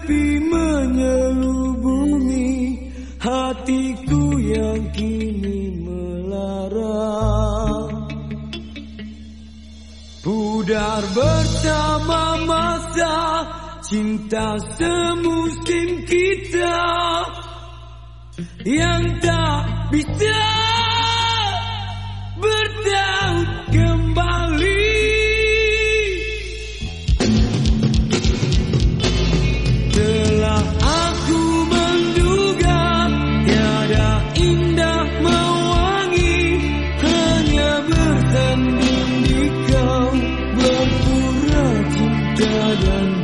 Sepi menyelubungi hatiku yang kini melarang. Pudar bersama masa cinta semusim kita Yang tak bisa 人。